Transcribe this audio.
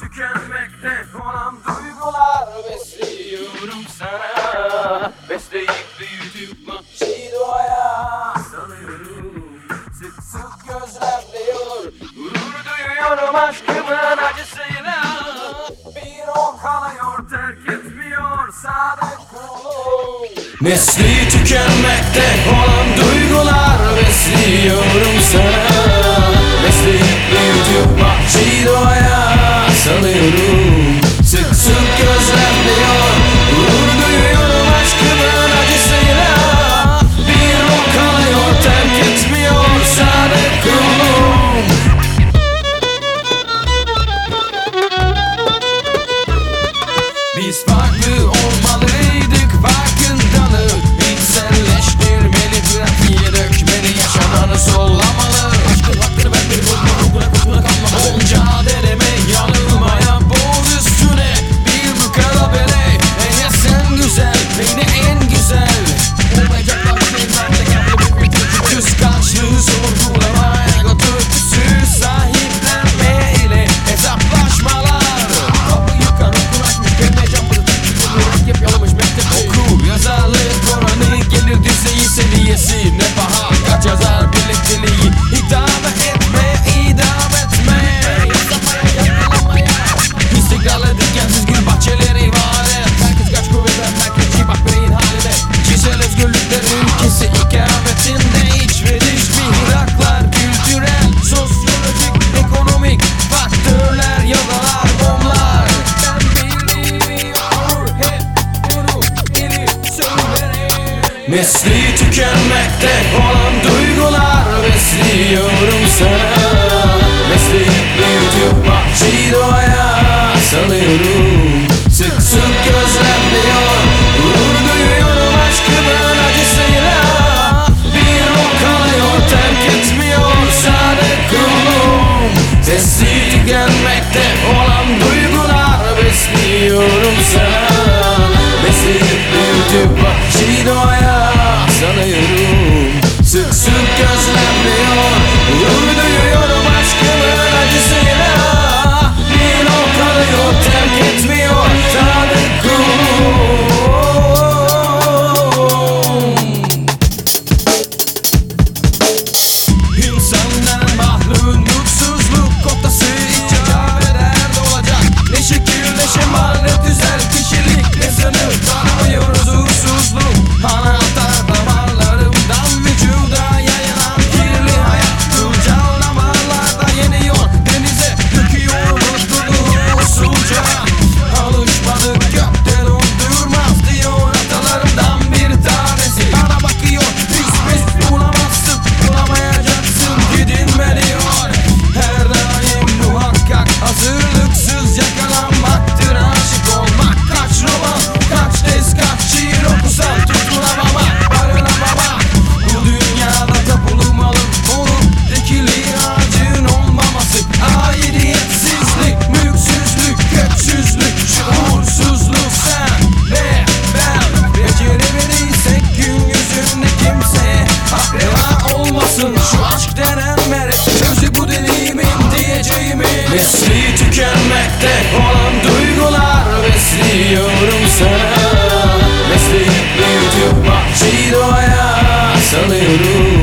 tükenmekte olan duygular besliyorum sana. Besleyip büyüdüm vahşi doğaya sanıyorum Sık sık gözlemliyor gurur duyuyorum aşkımın acısıyla. Bir on kalıyor terk etmiyor sadık kulum Nesli tükenmekte olan duygular besliyorum sana. Besleyip büyüdüm vahşi Nesli tükenmekte olan duygular besliyorum sen. Tükenmekte olan duygular besliyorum sana. Besleyip büyütüp bahçeyi doğaya salıyorum.